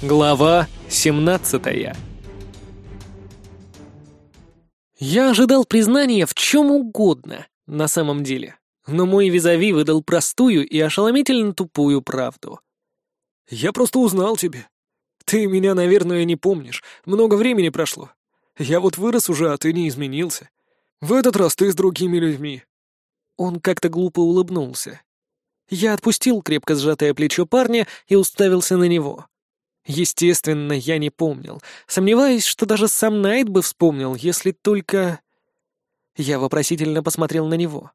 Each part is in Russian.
Глава 17 Я ожидал признания в чем угодно, на самом деле, но мой визави выдал простую и ошеломительно тупую правду. «Я просто узнал тебя. Ты меня, наверное, не помнишь. Много времени прошло. Я вот вырос уже, а ты не изменился. В этот раз ты с другими людьми». Он как-то глупо улыбнулся. Я отпустил крепко сжатое плечо парня и уставился на него. Естественно, я не помнил. Сомневаюсь, что даже сам Найт бы вспомнил, если только... Я вопросительно посмотрел на него.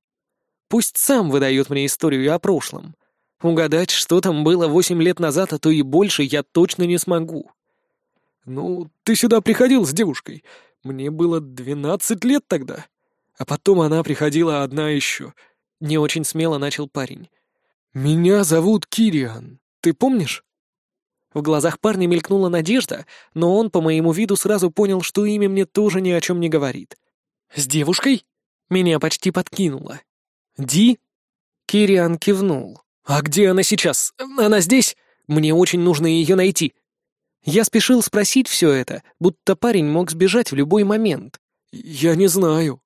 Пусть сам выдает мне историю о прошлом. Угадать, что там было восемь лет назад, а то и больше, я точно не смогу. «Ну, ты сюда приходил с девушкой. Мне было двенадцать лет тогда. А потом она приходила одна еще». Не очень смело начал парень. «Меня зовут Кириан. Ты помнишь?» В глазах парня мелькнула надежда, но он по моему виду сразу понял, что имя мне тоже ни о чем не говорит. «С девушкой?» Меня почти подкинуло. «Ди?» Кириан кивнул. «А где она сейчас? Она здесь? Мне очень нужно ее найти». Я спешил спросить все это, будто парень мог сбежать в любой момент. «Я не знаю».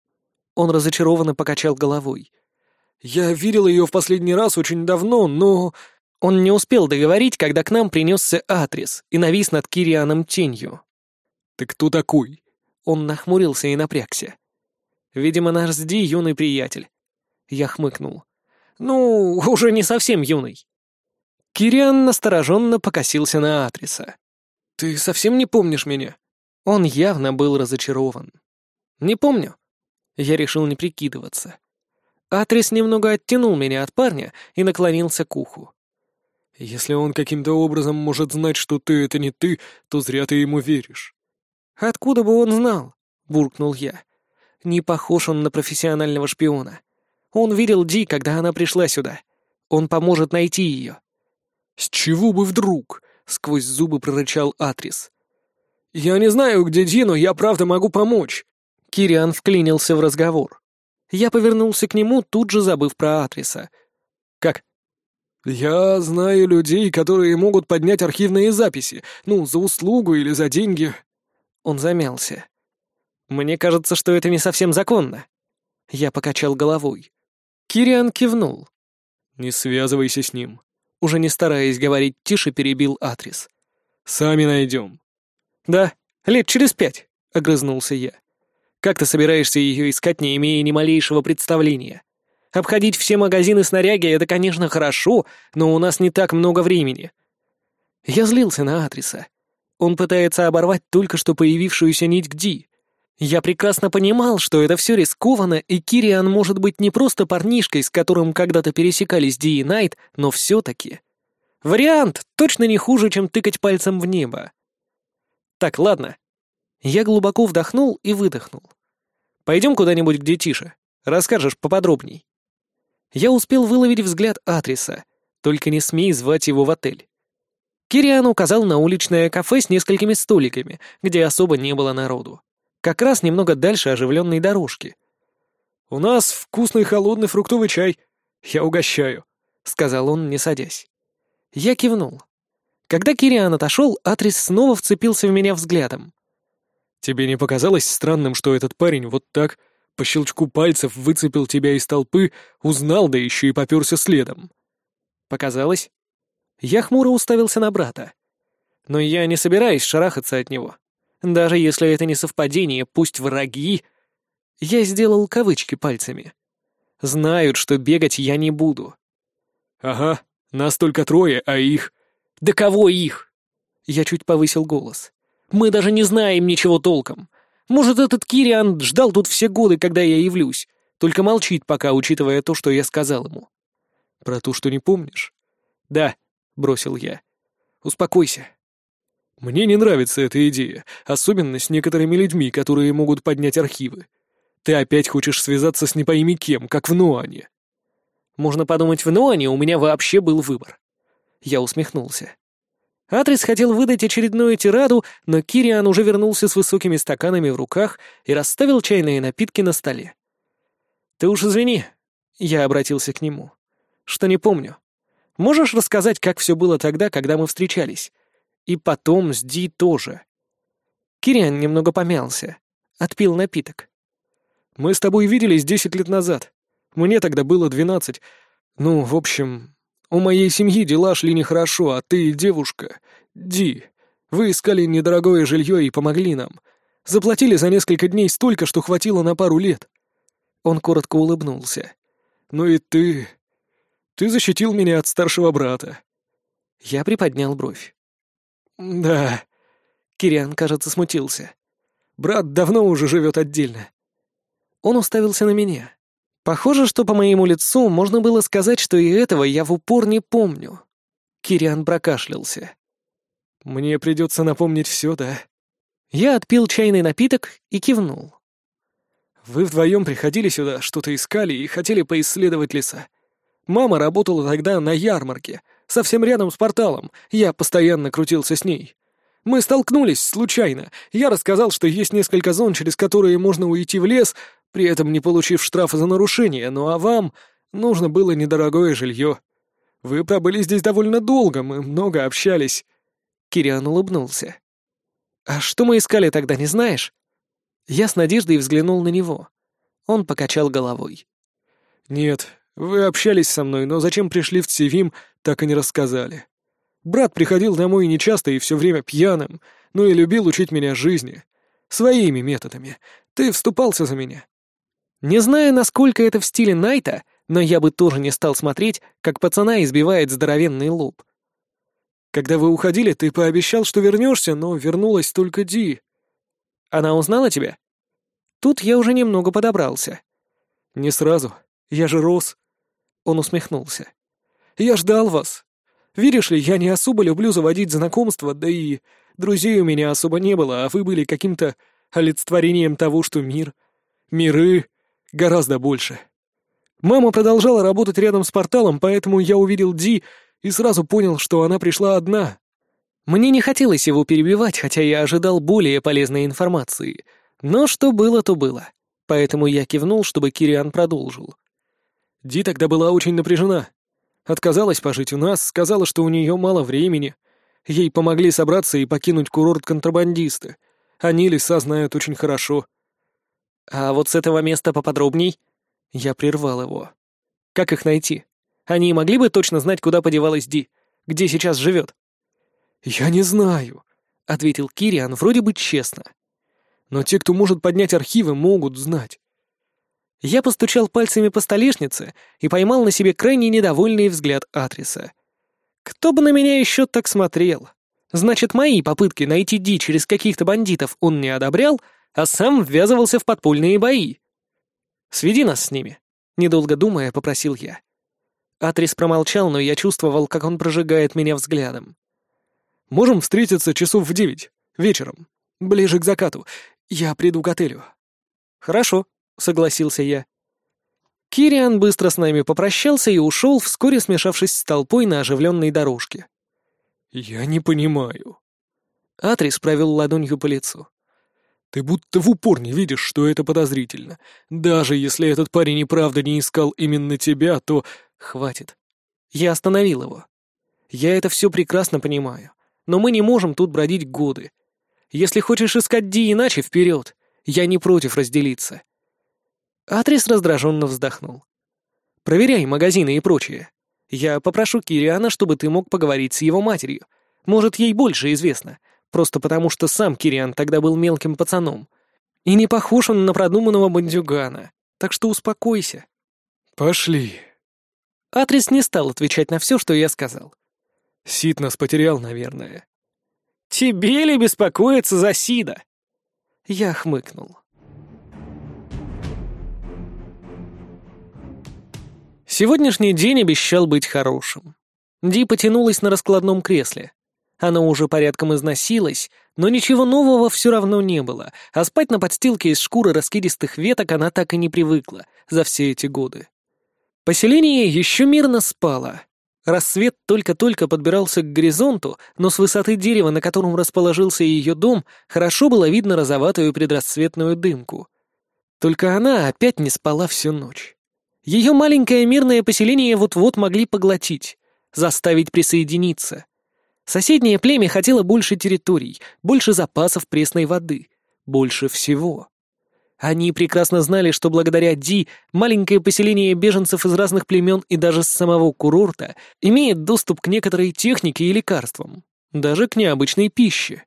Он разочарованно покачал головой. «Я видел ее в последний раз очень давно, но...» Он не успел договорить, когда к нам принесся Атрис и навис над Кирианом тенью. «Ты кто такой?» Он нахмурился и напрягся. «Видимо, наш с Ди юный приятель». Я хмыкнул. «Ну, уже не совсем юный». Кириан настороженно покосился на Атриса. «Ты совсем не помнишь меня?» Он явно был разочарован. «Не помню». Я решил не прикидываться. Атрис немного оттянул меня от парня и наклонился к уху. Если он каким-то образом может знать, что ты — это не ты, то зря ты ему веришь». «Откуда бы он знал?» — буркнул я. «Не похож он на профессионального шпиона. Он видел Ди, когда она пришла сюда. Он поможет найти ее». «С чего бы вдруг?» — сквозь зубы прорычал Атрис. «Я не знаю, где Ди, но я правда могу помочь». Кириан вклинился в разговор. Я повернулся к нему, тут же забыв про Атриса. «Как? «Я знаю людей, которые могут поднять архивные записи, ну, за услугу или за деньги». Он замялся. «Мне кажется, что это не совсем законно». Я покачал головой. Кириан кивнул. «Не связывайся с ним». Уже не стараясь говорить тише, перебил Атрис. «Сами найдем». «Да, лет через пять», — огрызнулся я. «Как ты собираешься ее искать, не имея ни малейшего представления?» Обходить все магазины снаряги — это, конечно, хорошо, но у нас не так много времени. Я злился на адреса. Он пытается оборвать только что появившуюся нить к Ди. Я прекрасно понимал, что это все рискованно, и Кириан может быть не просто парнишкой, с которым когда-то пересекались Ди и Найт, но все-таки. Вариант точно не хуже, чем тыкать пальцем в небо. Так, ладно. Я глубоко вдохнул и выдохнул. Пойдем куда-нибудь, где тише. Расскажешь поподробней. Я успел выловить взгляд Атриса, только не смей звать его в отель. Кириан указал на уличное кафе с несколькими столиками, где особо не было народу. Как раз немного дальше оживленной дорожки. «У нас вкусный холодный фруктовый чай. Я угощаю», — сказал он, не садясь. Я кивнул. Когда Кириан отошел, Атрис снова вцепился в меня взглядом. «Тебе не показалось странным, что этот парень вот так по щелчку пальцев выцепил тебя из толпы, узнал, да еще и попёрся следом. Показалось? Я хмуро уставился на брата. Но я не собираюсь шарахаться от него. Даже если это не совпадение, пусть враги... Я сделал кавычки пальцами. Знают, что бегать я не буду. Ага, нас только трое, а их... Да кого их? Я чуть повысил голос. Мы даже не знаем ничего толком. Может, этот Кириан ждал тут все годы, когда я явлюсь, только молчит пока, учитывая то, что я сказал ему. Про то, что не помнишь? Да, бросил я. Успокойся. Мне не нравится эта идея, особенно с некоторыми людьми, которые могут поднять архивы. Ты опять хочешь связаться с не пойми кем, как в Нуане. Можно подумать, в Нуане у меня вообще был выбор. Я усмехнулся. Атрис хотел выдать очередную тираду, но Кириан уже вернулся с высокими стаканами в руках и расставил чайные напитки на столе. «Ты уж извини», — я обратился к нему, — «что не помню. Можешь рассказать, как все было тогда, когда мы встречались? И потом с Ди тоже. Кириан немного помялся. Отпил напиток. «Мы с тобой виделись десять лет назад. Мне тогда было двенадцать. Ну, в общем, у моей семьи дела шли нехорошо, а ты, девушка, Ди, вы искали недорогое жилье и помогли нам. Заплатили за несколько дней столько, что хватило на пару лет». Он коротко улыбнулся. «Ну и ты... Ты защитил меня от старшего брата». Я приподнял бровь. «Да...» Кириан, кажется, смутился. «Брат давно уже живет отдельно». Он уставился на меня. Похоже, что по моему лицу можно было сказать, что и этого я в упор не помню. Кириан прокашлялся. «Мне придется напомнить все, да?» Я отпил чайный напиток и кивнул. «Вы вдвоем приходили сюда, что-то искали и хотели поисследовать леса. Мама работала тогда на ярмарке, совсем рядом с порталом, я постоянно крутился с ней. Мы столкнулись случайно. Я рассказал, что есть несколько зон, через которые можно уйти в лес, при этом не получив штрафа за нарушение, ну а вам нужно было недорогое жилье. Вы пробыли здесь довольно долго, мы много общались». Кириан улыбнулся. «А что мы искали тогда, не знаешь?» Я с надеждой взглянул на него. Он покачал головой. «Нет, вы общались со мной, но зачем пришли в Цивим, так и не рассказали. Брат приходил домой нечасто и все время пьяным, но и любил учить меня жизни. Своими методами. Ты вступался за меня. Не знаю, насколько это в стиле Найта, но я бы тоже не стал смотреть, как пацана избивает здоровенный лоб. Когда вы уходили, ты пообещал, что вернешься, но вернулась только Ди. Она узнала тебя? Тут я уже немного подобрался. Не сразу. Я же рос. Он усмехнулся. «Я ждал вас. Видишь ли, я не особо люблю заводить знакомства, да и друзей у меня особо не было, а вы были каким-то олицетворением того, что мир, миры гораздо больше. Мама продолжала работать рядом с порталом, поэтому я увидел Ди и сразу понял, что она пришла одна. Мне не хотелось его перебивать, хотя я ожидал более полезной информации. Но что было, то было. Поэтому я кивнул, чтобы Кириан продолжил. Ди тогда была очень напряжена. Отказалась пожить у нас, сказала, что у нее мало времени. Ей помогли собраться и покинуть курорт контрабандисты. Они леса знают очень хорошо. А вот с этого места поподробней? Я прервал его. Как их найти? Они могли бы точно знать, куда подевалась Ди? Где сейчас живет? Я не знаю, ответил Кириан вроде бы честно. Но те, кто может поднять архивы, могут знать. Я постучал пальцами по столешнице и поймал на себе крайне недовольный взгляд Атриса. Кто бы на меня еще так смотрел? Значит, мои попытки найти Ди через каких-то бандитов он не одобрял, а сам ввязывался в подпольные бои. «Сведи нас с ними», — недолго думая, попросил я. Атрис промолчал, но я чувствовал, как он прожигает меня взглядом. «Можем встретиться часов в девять, вечером, ближе к закату. Я приду к отелю». «Хорошо», — согласился я. Кириан быстро с нами попрощался и ушел, вскоре смешавшись с толпой на оживленной дорожке. «Я не понимаю». Атрис провел ладонью по лицу. «Ты будто в упор не видишь, что это подозрительно. Даже если этот парень и правда не искал именно тебя, то... Хватит. Я остановил его. Я это все прекрасно понимаю. Но мы не можем тут бродить годы. Если хочешь искать Ди иначе, вперед. Я не против разделиться. Атрис раздраженно вздохнул. «Проверяй магазины и прочее. Я попрошу Кириана, чтобы ты мог поговорить с его матерью. Может, ей больше известно. Просто потому, что сам Кириан тогда был мелким пацаном. И не похож он на продуманного бандюгана. Так что успокойся». «Пошли». Атрис не стал отвечать на все, что я сказал. Сид нас потерял, наверное. «Тебе ли беспокоиться за Сида?» Я хмыкнул. Сегодняшний день обещал быть хорошим. Ди потянулась на раскладном кресле. Она уже порядком износилась, но ничего нового все равно не было, а спать на подстилке из шкуры раскидистых веток она так и не привыкла за все эти годы. Поселение еще мирно спало. Рассвет только-только подбирался к горизонту, но с высоты дерева, на котором расположился ее дом, хорошо было видно розоватую предрассветную дымку. Только она опять не спала всю ночь. Ее маленькое мирное поселение вот-вот могли поглотить, заставить присоединиться. Соседнее племя хотело больше территорий, больше запасов пресной воды, больше всего. Они прекрасно знали, что благодаря Ди маленькое поселение беженцев из разных племен и даже с самого курорта имеет доступ к некоторой технике и лекарствам, даже к необычной пище.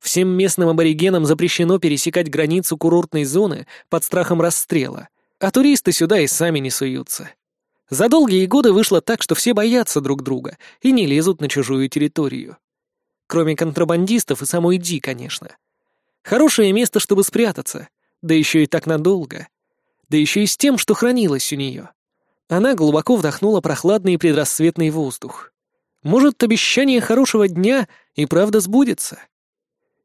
Всем местным аборигенам запрещено пересекать границу курортной зоны под страхом расстрела, а туристы сюда и сами не суются. За долгие годы вышло так, что все боятся друг друга и не лезут на чужую территорию. Кроме контрабандистов и самой Ди, конечно. Хорошее место, чтобы спрятаться — да еще и так надолго. Да еще и с тем, что хранилось у нее. Она глубоко вдохнула прохладный предрассветный воздух. Может, обещание хорошего дня и правда сбудется?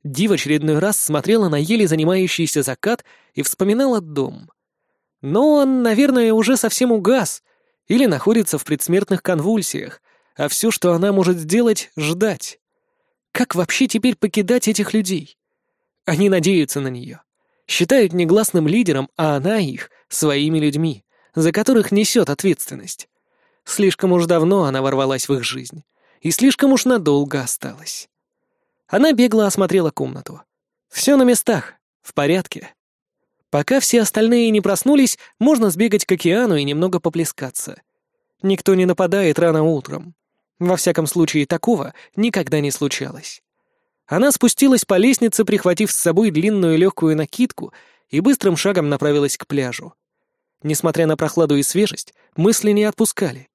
Ди в очередной раз смотрела на еле занимающийся закат и вспоминала дом. Но он, наверное, уже совсем угас или находится в предсмертных конвульсиях, а все, что она может сделать, — ждать. Как вообще теперь покидать этих людей? Они надеются на нее считают негласным лидером, а она их — своими людьми, за которых несет ответственность. Слишком уж давно она ворвалась в их жизнь, и слишком уж надолго осталась. Она бегло осмотрела комнату. Все на местах, в порядке. Пока все остальные не проснулись, можно сбегать к океану и немного поплескаться. Никто не нападает рано утром. Во всяком случае, такого никогда не случалось. Она спустилась по лестнице, прихватив с собой длинную легкую накидку, и быстрым шагом направилась к пляжу. Несмотря на прохладу и свежесть, мысли не отпускали.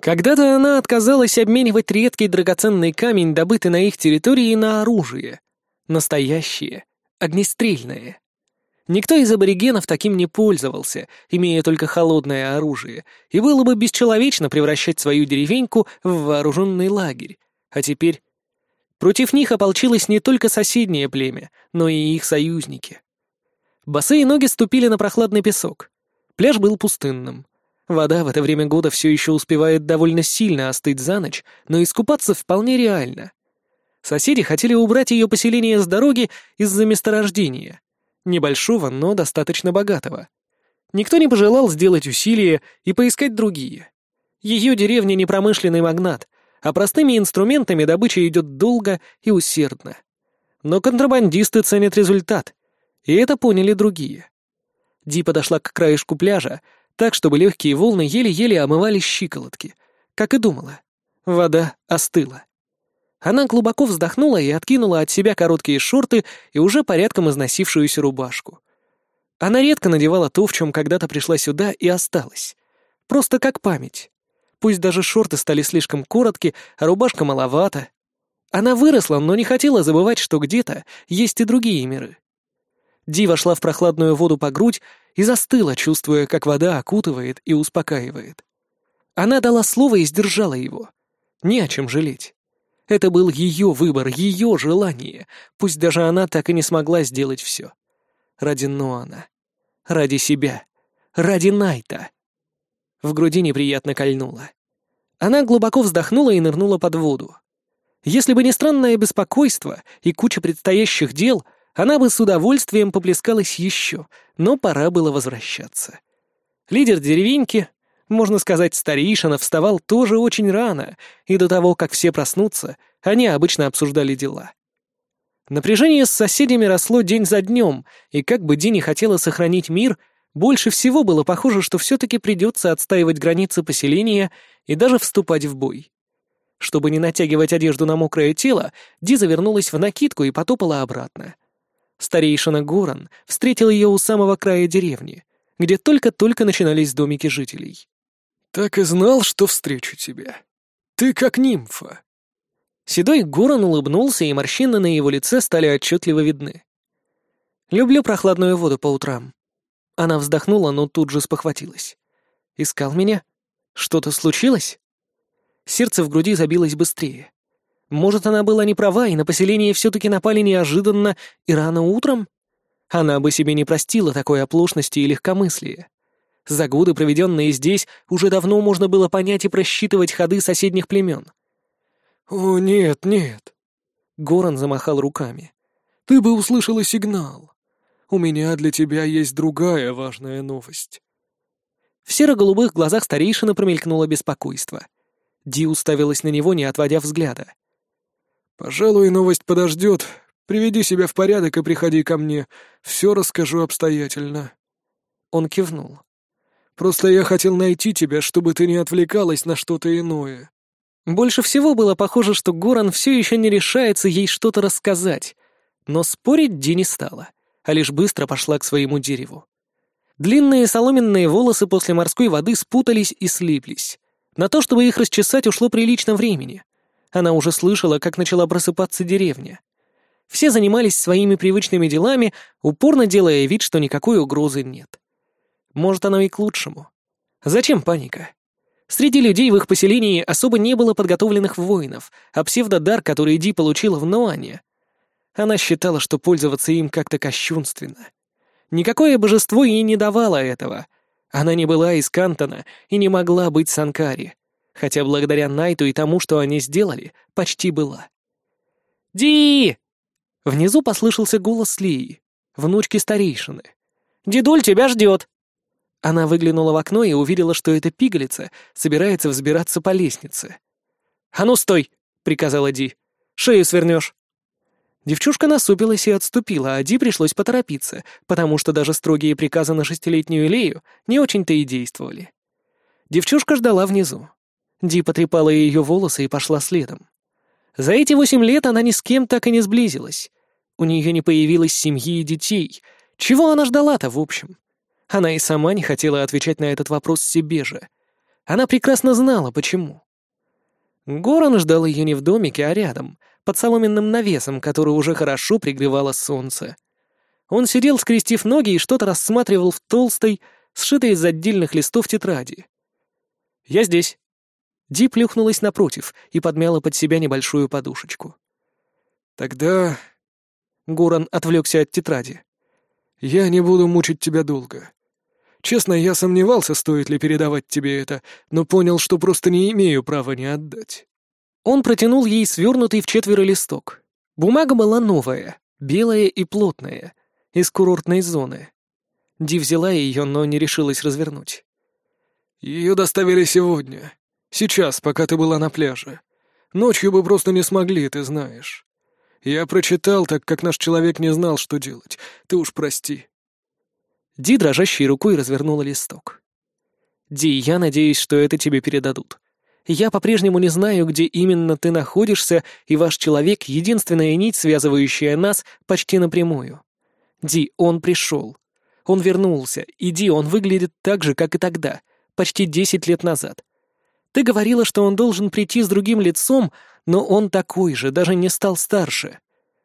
Когда-то она отказалась обменивать редкий драгоценный камень, добытый на их территории, на оружие. Настоящее, огнестрельное. Никто из аборигенов таким не пользовался, имея только холодное оружие, и было бы бесчеловечно превращать свою деревеньку в вооруженный лагерь. А теперь Против них ополчилось не только соседнее племя, но и их союзники. Босые ноги ступили на прохладный песок. Пляж был пустынным. Вода в это время года все еще успевает довольно сильно остыть за ночь, но искупаться вполне реально. Соседи хотели убрать ее поселение с дороги из-за месторождения. Небольшого, но достаточно богатого. Никто не пожелал сделать усилия и поискать другие. Ее деревня не промышленный магнат, а простыми инструментами добыча идет долго и усердно. Но контрабандисты ценят результат, и это поняли другие. Ди подошла к краешку пляжа, так, чтобы легкие волны еле-еле омывали щиколотки, как и думала. Вода остыла. Она глубоко вздохнула и откинула от себя короткие шорты и уже порядком износившуюся рубашку. Она редко надевала то, в чем когда-то пришла сюда и осталась. Просто как память. Пусть даже шорты стали слишком коротки, а рубашка маловато. Она выросла, но не хотела забывать, что где-то есть и другие миры. Ди вошла в прохладную воду по грудь и застыла, чувствуя, как вода окутывает и успокаивает. Она дала слово и сдержала его. Не о чем жалеть. Это был ее выбор, ее желание, пусть даже она так и не смогла сделать все. Ради Ноана. Ради себя. Ради Найта. В груди неприятно кольнуло. Она глубоко вздохнула и нырнула под воду. Если бы не странное беспокойство и куча предстоящих дел, она бы с удовольствием поплескалась еще, но пора было возвращаться. Лидер деревеньки, можно сказать, старейшина, вставал тоже очень рано, и до того, как все проснутся, они обычно обсуждали дела. Напряжение с соседями росло день за днем, и как бы Ди не хотела сохранить мир, больше всего было похоже, что все-таки придется отстаивать границы поселения и даже вступать в бой. Чтобы не натягивать одежду на мокрое тело, Ди завернулась в накидку и потопала обратно. Старейшина Горан встретил ее у самого края деревни, где только-только начинались домики жителей. «Так и знал, что встречу тебя. Ты как нимфа». Седой Горан улыбнулся, и морщины на его лице стали отчетливо видны. «Люблю прохладную воду по утрам», она вздохнула, но тут же спохватилась. «Искал меня? Что-то случилось?» Сердце в груди забилось быстрее. Может, она была не права, и на поселение все-таки напали неожиданно и рано утром? Она бы себе не простила такой оплошности и легкомыслия. За годы, проведенные здесь, уже давно можно было понять и просчитывать ходы соседних племен. «О, нет, нет!» Горан замахал руками. «Ты бы услышала сигнал у меня для тебя есть другая важная новость». В серо-голубых глазах старейшины промелькнуло беспокойство. Ди уставилась на него, не отводя взгляда. «Пожалуй, новость подождет. Приведи себя в порядок и приходи ко мне. Все расскажу обстоятельно». Он кивнул. «Просто я хотел найти тебя, чтобы ты не отвлекалась на что-то иное». Больше всего было похоже, что Горан все еще не решается ей что-то рассказать. Но спорить Ди не стала, а лишь быстро пошла к своему дереву. Длинные соломенные волосы после морской воды спутались и слиплись. На то, чтобы их расчесать, ушло прилично времени. Она уже слышала, как начала просыпаться деревня. Все занимались своими привычными делами, упорно делая вид, что никакой угрозы нет. Может, оно и к лучшему. Зачем паника? Среди людей в их поселении особо не было подготовленных воинов, а псевдодар, который Ди получила в Ноане. Она считала, что пользоваться им как-то кощунственно. Никакое божество ей не давало этого. Она не была из Кантона и не могла быть Санкари, хотя благодаря Найту и тому, что они сделали, почти была. «Ди!» Внизу послышался голос Лии, внучки старейшины. «Дедуль тебя ждет!» Она выглянула в окно и увидела, что эта пигалица собирается взбираться по лестнице. «А ну, стой!» — приказала Ди. «Шею свернешь!» Девчушка насупилась и отступила, а Ди пришлось поторопиться, потому что даже строгие приказы на шестилетнюю Лею не очень-то и действовали. Девчушка ждала внизу. Ди потрепала ее волосы и пошла следом. За эти восемь лет она ни с кем так и не сблизилась. У нее не появилось семьи и детей. Чего она ждала-то, в общем? Она и сама не хотела отвечать на этот вопрос себе же. Она прекрасно знала, почему. Горан ждал ее не в домике, а рядом, под соломенным навесом, который уже хорошо пригревало солнце. Он сидел, скрестив ноги, и что-то рассматривал в толстой, сшитой из отдельных листов тетради. «Я здесь». Ди плюхнулась напротив и подмяла под себя небольшую подушечку. «Тогда...» Гуран отвлекся от тетради. «Я не буду мучить тебя долго. Честно, я сомневался, стоит ли передавать тебе это, но понял, что просто не имею права не отдать. Он протянул ей свернутый в четверо листок. Бумага была новая, белая и плотная, из курортной зоны. Ди взяла ее, но не решилась развернуть. «Ее доставили сегодня. Сейчас, пока ты была на пляже. Ночью бы просто не смогли, ты знаешь. Я прочитал, так как наш человек не знал, что делать. Ты уж прости». Ди дрожащей рукой развернула листок. «Ди, я надеюсь, что это тебе передадут. Я по-прежнему не знаю, где именно ты находишься, и ваш человек — единственная нить, связывающая нас почти напрямую. Ди, он пришел. Он вернулся, и Ди, он выглядит так же, как и тогда, почти десять лет назад. Ты говорила, что он должен прийти с другим лицом, но он такой же, даже не стал старше.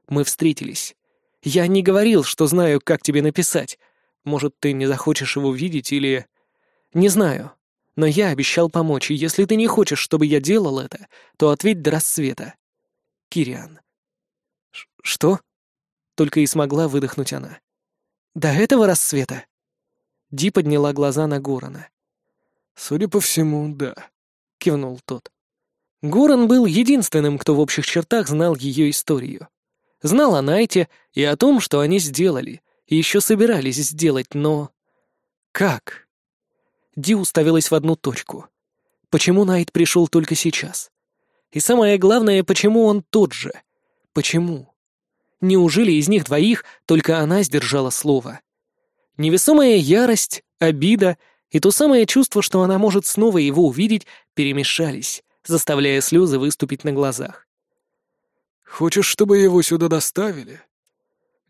Мы встретились. Я не говорил, что знаю, как тебе написать. Может, ты не захочешь его видеть или... Не знаю. Но я обещал помочь, и если ты не хочешь, чтобы я делал это, то ответь до рассвета. Кириан. Что? Только и смогла выдохнуть она. До этого рассвета? Ди подняла глаза на Горана. «Судя по всему, да», — кивнул тот. Горан был единственным, кто в общих чертах знал ее историю. Знал о Найте и о том, что они сделали, еще собирались сделать, но... Как? Ди уставилась в одну точку. Почему Найт пришел только сейчас? И самое главное, почему он тот же? Почему? Неужели из них двоих только она сдержала слово? Невесомая ярость, обида и то самое чувство, что она может снова его увидеть, перемешались, заставляя слезы выступить на глазах. «Хочешь, чтобы его сюда доставили?»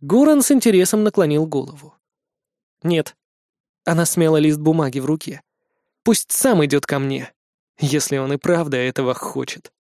Горан с интересом наклонил голову. «Нет, она смела лист бумаги в руке. Пусть сам идет ко мне, если он и правда этого хочет.